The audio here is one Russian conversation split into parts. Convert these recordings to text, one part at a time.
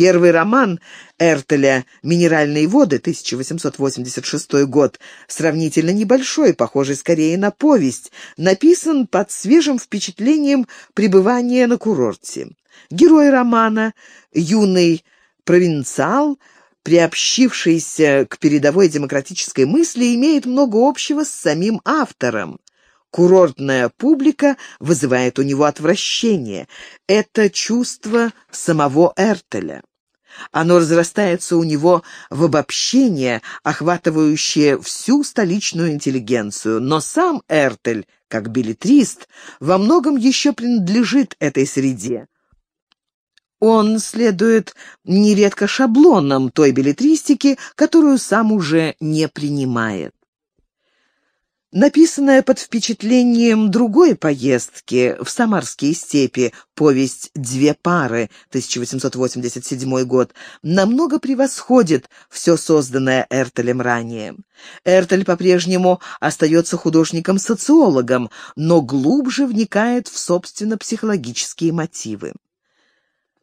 Первый роман Эртеля «Минеральные воды» 1886 год, сравнительно небольшой, похожий скорее на повесть, написан под свежим впечатлением пребывания на курорте. Герой романа – юный провинциал, приобщившийся к передовой демократической мысли, имеет много общего с самим автором. Курортная публика вызывает у него отвращение. Это чувство самого Эртеля. Оно разрастается у него в обобщение, охватывающее всю столичную интеллигенцию. Но сам Эртель, как билетрист, во многом еще принадлежит этой среде. Он следует нередко шаблонам той билетристики, которую сам уже не принимает. Написанная под впечатлением другой поездки в Самарские степи, повесть «Две пары» 1887 год, намного превосходит все созданное Эртелем ранее. Эртель по-прежнему остается художником-социологом, но глубже вникает в собственно психологические мотивы.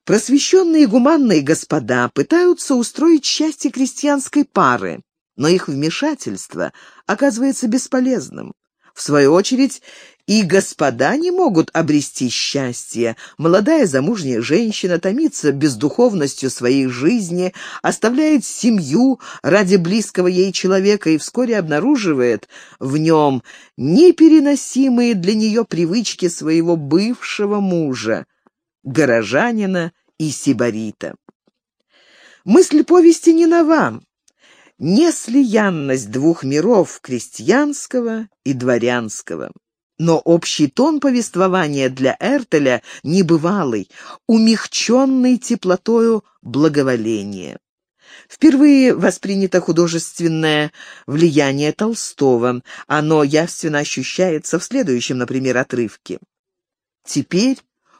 Просвещенные гуманные господа пытаются устроить счастье крестьянской пары, но их вмешательство оказывается бесполезным. В свою очередь, и господа не могут обрести счастье. Молодая замужняя женщина томится бездуховностью своей жизни, оставляет семью ради близкого ей человека и вскоре обнаруживает в нем непереносимые для нее привычки своего бывшего мужа, горожанина и сибарита. Мысль повести не нова, неслиянность двух миров крестьянского и дворянского. Но общий тон повествования для Эртеля небывалый, умягченный теплотою благоволения. Впервые воспринято художественное влияние Толстого. Оно явственно ощущается в следующем, например, отрывке. Теперь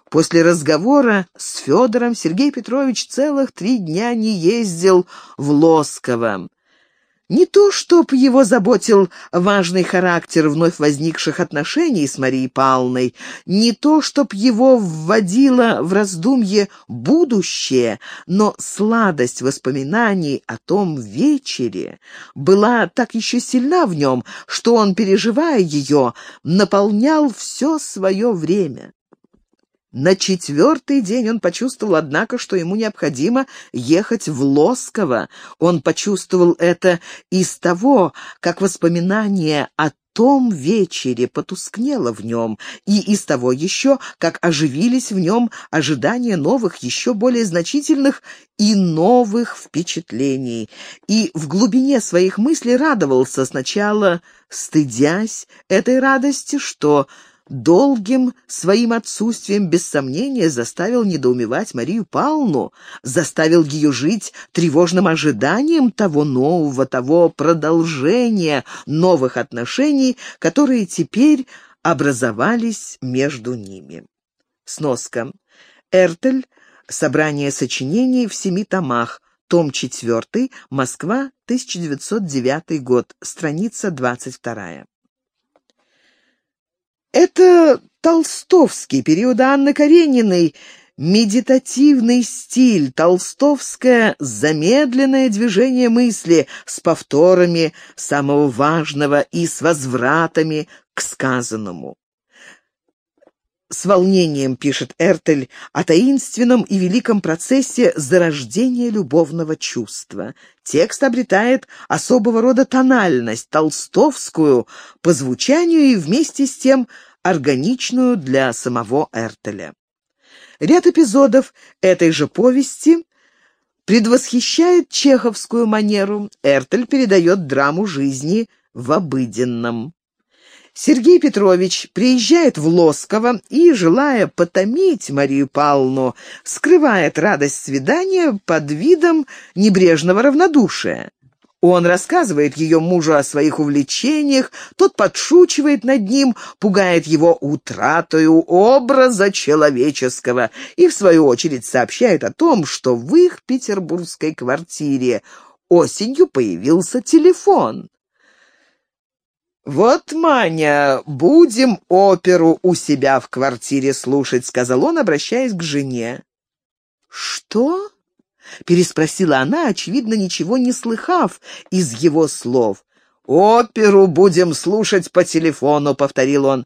После разговора с Федором Сергей Петрович целых три дня не ездил в Лосково. Не то, чтоб его заботил важный характер вновь возникших отношений с Марией Павловной, не то, чтоб его вводило в раздумье будущее, но сладость воспоминаний о том вечере была так еще сильна в нем, что он, переживая ее, наполнял все свое время. На четвертый день он почувствовал, однако, что ему необходимо ехать в Лосково. Он почувствовал это из того, как воспоминание о том вечере потускнело в нем, и из того еще, как оживились в нем ожидания новых, еще более значительных и новых впечатлений. И в глубине своих мыслей радовался сначала, стыдясь этой радости, что долгим своим отсутствием без сомнения заставил недоумевать Марию Павловну, заставил ее жить тревожным ожиданием того нового, того продолжения новых отношений, которые теперь образовались между ними. Сноска. Эртель. Собрание сочинений в семи томах. Том 4. Москва. 1909 год. Страница 22. Это толстовский период Анны Карениной, медитативный стиль, толстовское замедленное движение мысли с повторами самого важного и с возвратами к сказанному. С волнением пишет Эртель о таинственном и великом процессе зарождения любовного чувства. Текст обретает особого рода тональность, толстовскую, по звучанию и вместе с тем органичную для самого Эртеля. Ряд эпизодов этой же повести предвосхищает чеховскую манеру. Эртель передает драму жизни в обыденном. Сергей Петрович приезжает в Лосково и, желая потомить Марию Павловну, скрывает радость свидания под видом небрежного равнодушия. Он рассказывает ее мужу о своих увлечениях, тот подшучивает над ним, пугает его утратою образа человеческого и, в свою очередь, сообщает о том, что в их петербургской квартире осенью появился телефон. «Вот, Маня, будем оперу у себя в квартире слушать», — сказал он, обращаясь к жене. «Что?» — переспросила она, очевидно, ничего не слыхав из его слов. «Оперу будем слушать по телефону», — повторил он.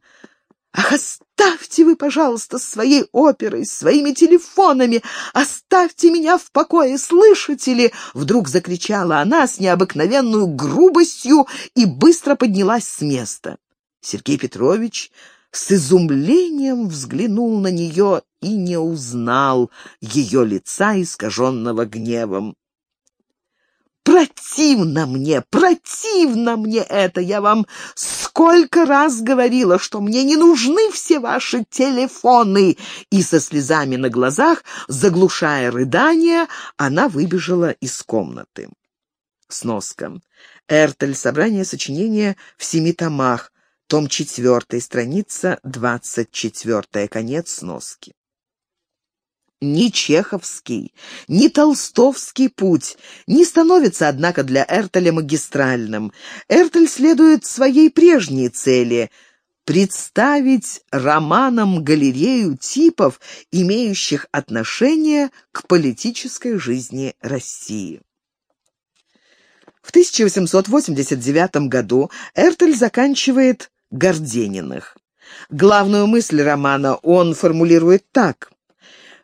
«Ах, оставьте вы, пожалуйста, своей оперой, своими телефонами! Оставьте меня в покое, слышите ли?» Вдруг закричала она с необыкновенной грубостью и быстро поднялась с места. Сергей Петрович с изумлением взглянул на нее и не узнал ее лица, искаженного гневом. Противно мне, противно мне это. Я вам сколько раз говорила, что мне не нужны все ваши телефоны. И со слезами на глазах, заглушая рыдания, она выбежала из комнаты. Сноска. Эртель. Собрание сочинения в семи томах. Том 4, страница 24, конец сноски. Ни чеховский, ни толстовский путь не становится, однако, для Эртеля магистральным. Эртель следует своей прежней цели — представить романом галерею типов, имеющих отношение к политической жизни России. В 1889 году Эртель заканчивает Гордениных. Главную мысль романа он формулирует так.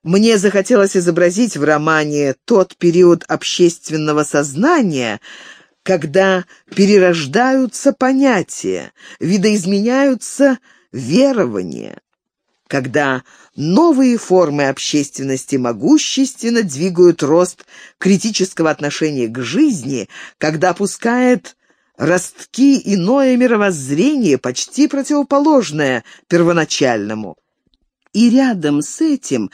«Мне захотелось изобразить в романе тот период общественного сознания, когда перерождаются понятия, видоизменяются верования, когда новые формы общественности могущественно двигают рост критического отношения к жизни, когда пускает ростки иное мировоззрение, почти противоположное первоначальному. И рядом с этим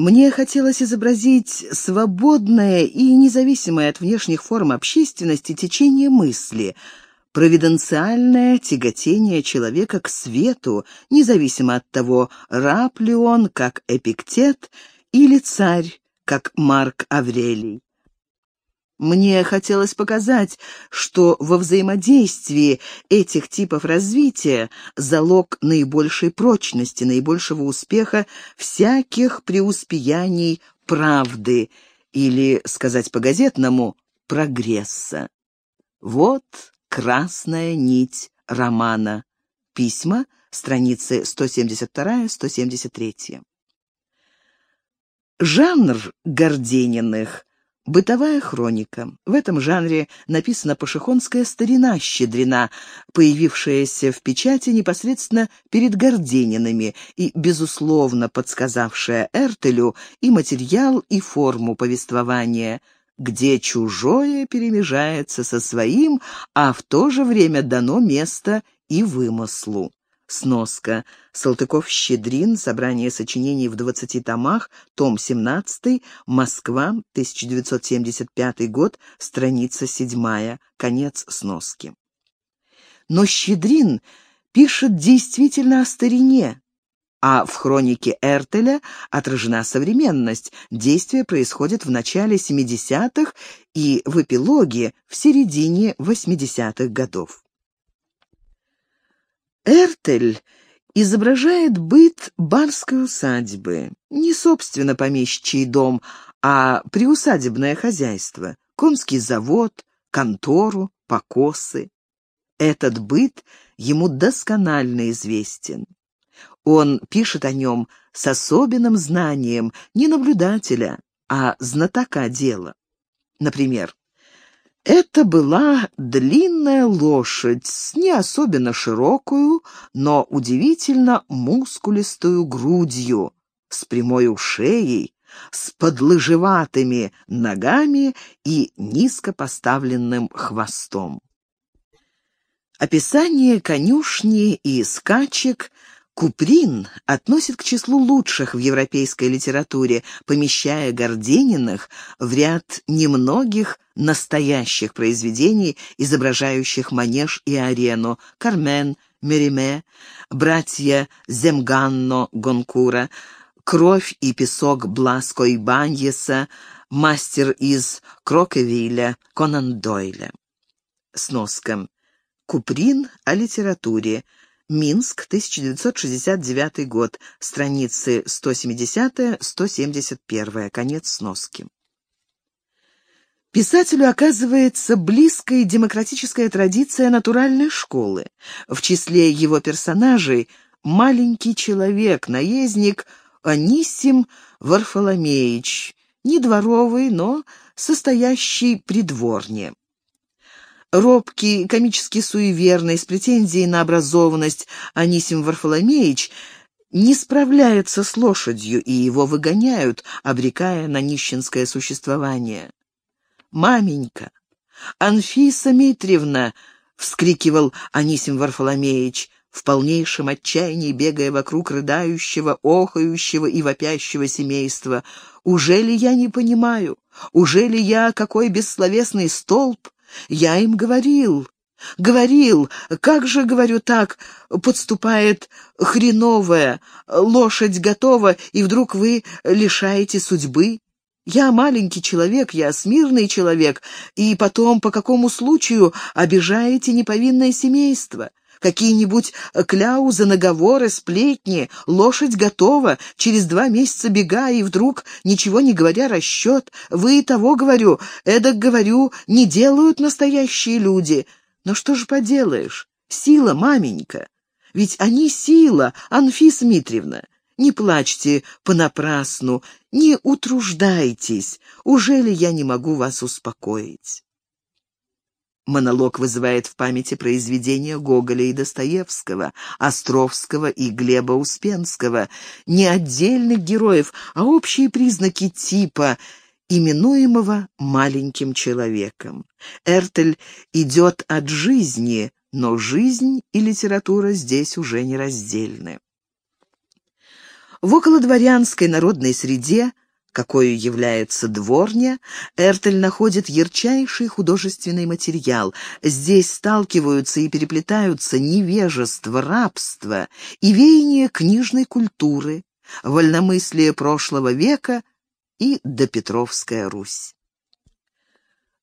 мне хотелось изобразить свободное и независимое от внешних форм общественности течение мысли, провиденциальное тяготение человека к свету, независимо от того, раб ли он, как Эпиктет, или царь, как Марк Аврелий. Мне хотелось показать, что во взаимодействии этих типов развития залог наибольшей прочности, наибольшего успеха всяких преуспеяний правды или, сказать по-газетному, прогресса. Вот красная нить романа. Письма, страницы 172-173. Жанр Гордениных Бытовая хроника. В этом жанре написана пашихонская старина-щедрина, появившаяся в печати непосредственно перед Горденинами и, безусловно, подсказавшая Эртелю и материал, и форму повествования, где чужое перемежается со своим, а в то же время дано место и вымыслу. Сноска. Салтыков-Щедрин. Собрание сочинений в 20 томах. Том 17. Москва. 1975 год. Страница 7. Конец сноски. Но Щедрин пишет действительно о старине, а в хронике Эртеля отражена современность. Действие происходит в начале 70-х и в эпилоге в середине 80-х годов. Эртель изображает быт барской усадьбы, не собственно помещичий дом, а приусадебное хозяйство, конский завод, контору, покосы. Этот быт ему досконально известен. Он пишет о нем с особенным знанием не наблюдателя, а знатока дела. Например, это была длинная лошадь с не особенно широкую, но удивительно мускулистую грудью, с прямой шеей, с подлыжеватыми ногами и низко поставленным хвостом. Описание конюшни и скачек Куприн относит к числу лучших в европейской литературе, помещая Гордениных в ряд немногих настоящих произведений, изображающих манеж и арену, Кармен, Мериме, братья Земганно Гонкура, Кровь и песок Бласко и Баньеса, мастер из Крокевиля, Конан Дойля. Сноска. Куприн о литературе. Минск, 1969 год, страницы 170-171, конец сноски. Писателю оказывается близкая демократическая традиция натуральной школы. В числе его персонажей маленький человек, наездник Анисим Варфоломеич, не дворовый, но состоящий при дворне. Робкий, комически суеверный, с претензией на образованность Анисим Варфоломеич не справляется с лошадью, и его выгоняют, обрекая на нищенское существование. «Маменька! Анфиса Митриевна!» — вскрикивал Анисим Варфоломеич, в полнейшем отчаянии бегая вокруг рыдающего, охающего и вопящего семейства. «Уже ли я не понимаю? Уже ли я какой бессловесный столб? Я им говорил, говорил, как же, говорю так, подступает хреновая, лошадь готова, и вдруг вы лишаете судьбы?» Я маленький человек, я смирный человек, и потом по какому случаю обижаете неповинное семейство? Какие-нибудь кляузы, наговоры, сплетни, лошадь готова, через два месяца бега, и вдруг, ничего не говоря, расчет. Вы того, говорю, эдак, говорю, не делают настоящие люди. Но что же поделаешь? Сила, маменька. Ведь они сила, Анфиса Митриевна. Не плачьте понапрасну, не утруждайтесь. Уже ли я не могу вас успокоить? Монолог вызывает в памяти произведения Гоголя и Достоевского, Островского и Глеба Успенского, не отдельных героев, а общие признаки типа, именуемого маленьким человеком. Эртель идет от жизни, но жизнь и литература здесь уже нераздельны. В околодворянской народной среде, какой является дворня, Эртель находит ярчайший художественный материал. Здесь сталкиваются и переплетаются невежество, рабство и веяние книжной культуры, вольномыслие прошлого века и допетровская Русь.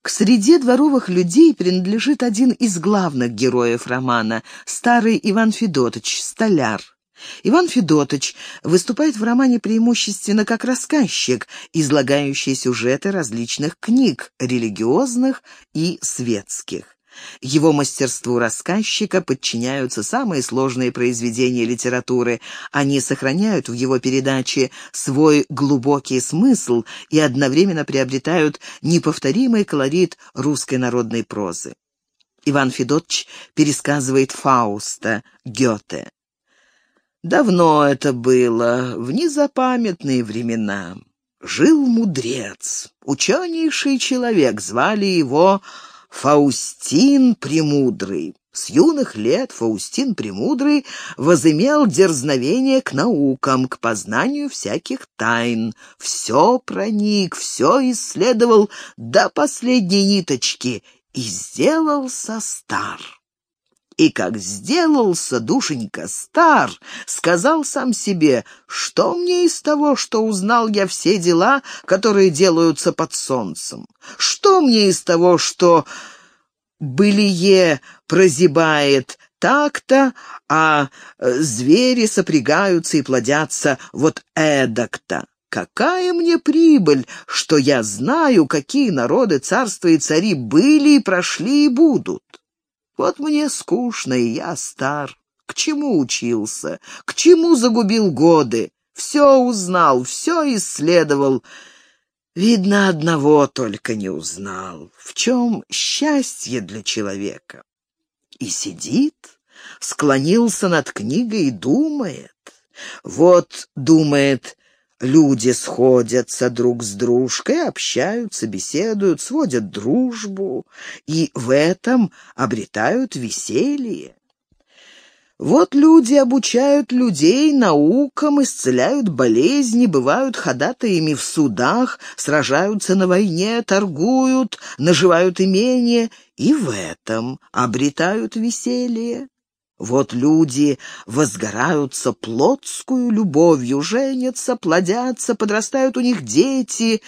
К среде дворовых людей принадлежит один из главных героев романа, старый Иван Федотович, столяр. Иван Федотович выступает в романе преимущественно как рассказчик, излагающий сюжеты различных книг, религиозных и светских. Его мастерству рассказчика подчиняются самые сложные произведения литературы. Они сохраняют в его передаче свой глубокий смысл и одновременно приобретают неповторимый колорит русской народной прозы. Иван Федотович пересказывает Фауста Гёте. Давно это было, в незапамятные времена. Жил мудрец, ученейший человек, звали его Фаустин Премудрый. С юных лет Фаустин Премудрый возымел дерзновение к наукам, к познанию всяких тайн. Все проник, все исследовал до последней ниточки и сделался стар. И как сделался душенька стар, сказал сам себе, что мне из того, что узнал я все дела, которые делаются под солнцем? Что мне из того, что былие прозябает так-то, а э, звери сопрягаются и плодятся вот эдак-то? Какая мне прибыль, что я знаю, какие народы, царства и цари были и прошли и будут? Вот мне скучно, и я стар. К чему учился? К чему загубил годы? Все узнал, все исследовал. Видно, одного только не узнал. В чем счастье для человека? И сидит, склонился над книгой и думает. Вот, думает, Люди сходятся друг с дружкой, общаются, беседуют, сводят дружбу, и в этом обретают веселье. Вот люди обучают людей наукам, исцеляют болезни, бывают ходатаями в судах, сражаются на войне, торгуют, наживают имение, и в этом обретают веселье. Вот люди возгораются плотскую любовью, женятся, плодятся, подрастают у них дети.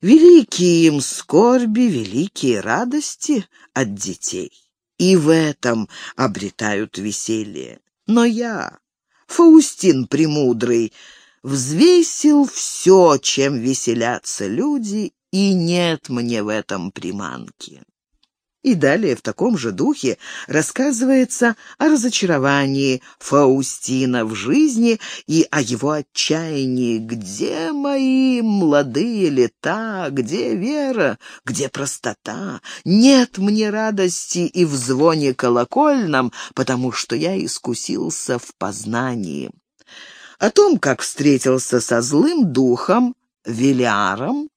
Великие им скорби, великие радости от детей. И в этом обретают веселье. Но я, Фаустин Премудрый, взвесил все, чем веселятся люди, и нет мне в этом приманки. И далее в таком же духе рассказывается о разочаровании Фаустина в жизни и о его отчаянии. Где мои молодые лета, где вера, где простота? Нет мне радости и в звоне колокольном, потому что я искусился в познании. О том, как встретился со злым духом, Велиаром,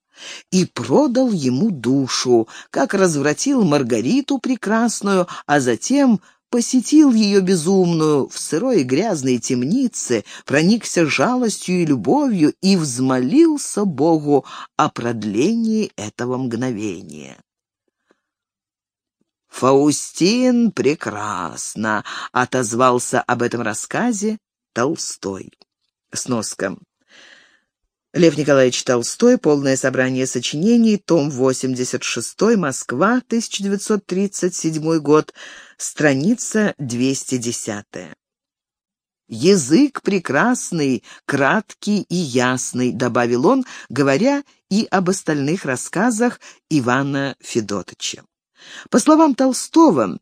и продал ему душу, как развратил Маргариту прекрасную, а затем посетил ее безумную в сырой и грязной темнице, проникся жалостью и любовью и взмолился Богу о продлении этого мгновения. «Фаустин прекрасно!» — отозвался об этом рассказе Толстой. Сноска. Лев Николаевич Толстой, полное собрание сочинений, том 86, Москва, 1937 год, страница 210. «Язык прекрасный, краткий и ясный», — добавил он, говоря и об остальных рассказах Ивана Федотыча. По словам Толстого,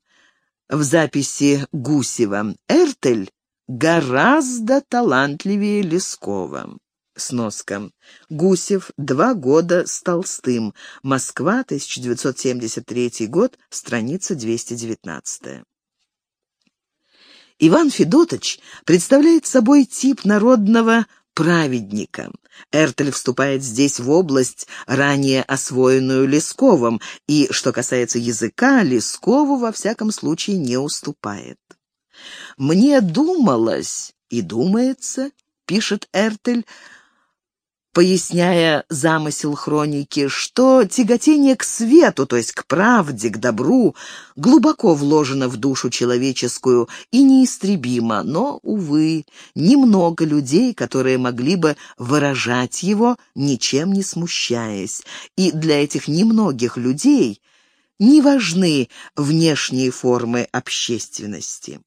в записи Гусева, Эртель гораздо талантливее Лескова. Сноска. Гусев. Два года с Толстым. Москва, 1973 год. Страница 219. Иван Федотович представляет собой тип народного праведника. Эртель вступает здесь в область, ранее освоенную Лесковым, и, что касается языка, Лескову во всяком случае не уступает. «Мне думалось и думается», — пишет Эртель, — поясняя замысел хроники, что тяготение к свету, то есть к правде, к добру, глубоко вложено в душу человеческую и неистребимо, но, увы, немного людей, которые могли бы выражать его, ничем не смущаясь, и для этих немногих людей не важны внешние формы общественности.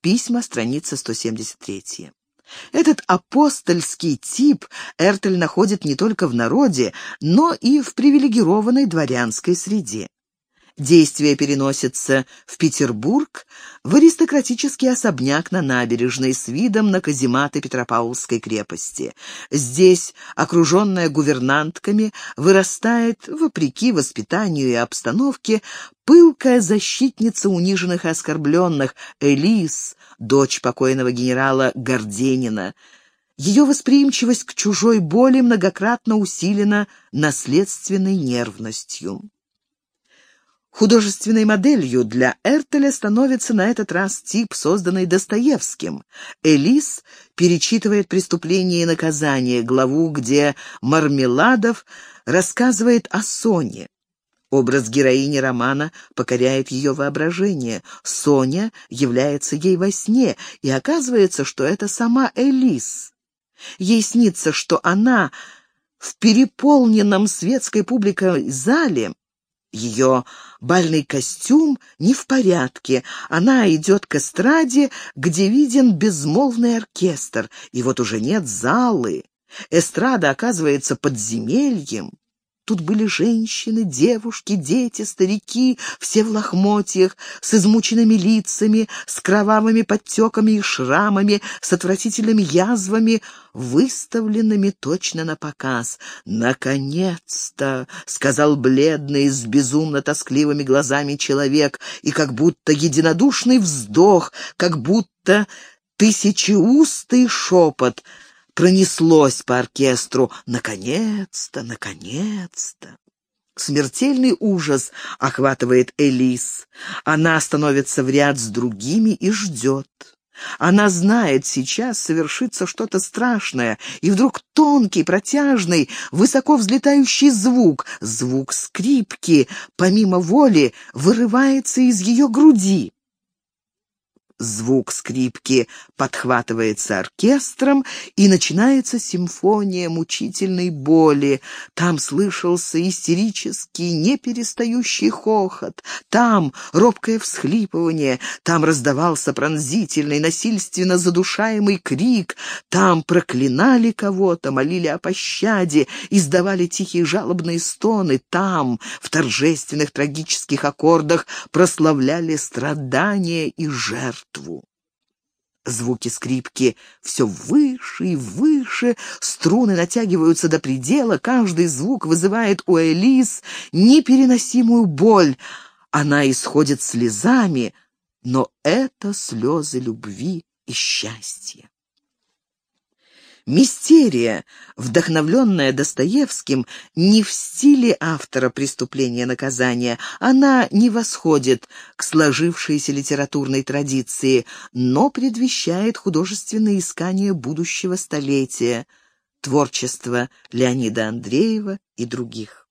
Письма, страница 173. Этот апостольский тип Эртель находит не только в народе, но и в привилегированной дворянской среде. Действие переносится в Петербург, в аристократический особняк на набережной с видом на казематы Петропавловской крепости. Здесь, окруженная гувернантками, вырастает, вопреки воспитанию и обстановке, пылкая защитница униженных и оскорбленных Элис, дочь покойного генерала Горденина. Ее восприимчивость к чужой боли многократно усилена наследственной нервностью. Художественной моделью для Эртеля становится на этот раз тип, созданный Достоевским. Элис перечитывает «Преступление и наказание», главу, где Мармеладов рассказывает о Соне. Образ героини романа покоряет ее воображение. Соня является ей во сне, и оказывается, что это сама Элис. Ей снится, что она в переполненном светской публикой зале ее бальный костюм не в порядке. Она идет к эстраде, где виден безмолвный оркестр, и вот уже нет залы. Эстрада оказывается подземельем. Тут были женщины, девушки, дети, старики, все в лохмотьях, с измученными лицами, с кровавыми подтеками и шрамами, с отвратительными язвами, выставленными точно на показ. «Наконец-то!» — сказал бледный, с безумно тоскливыми глазами человек, и как будто единодушный вздох, как будто тысячеустый шепот — пронеслось по оркестру «Наконец-то! Наконец-то!» Смертельный ужас охватывает Элис. Она становится в ряд с другими и ждет. Она знает, сейчас совершится что-то страшное, и вдруг тонкий, протяжный, высоко взлетающий звук, звук скрипки, помимо воли, вырывается из ее груди. Звук скрипки подхватывается оркестром, и начинается симфония мучительной боли. Там слышался истерический, неперестающий хохот. Там робкое всхлипывание. Там раздавался пронзительный, насильственно задушаемый крик. Там проклинали кого-то, молили о пощаде, издавали тихие жалобные стоны. Там, в торжественных трагических аккордах, прославляли страдания и жертвы жертву. Звуки скрипки все выше и выше, струны натягиваются до предела, каждый звук вызывает у Элис непереносимую боль. Она исходит слезами, но это слезы любви и счастья. Мистерия, вдохновленная Достоевским, не в стиле автора преступления наказания. Она не восходит к сложившейся литературной традиции, но предвещает художественные искания будущего столетия, творчество Леонида Андреева и других.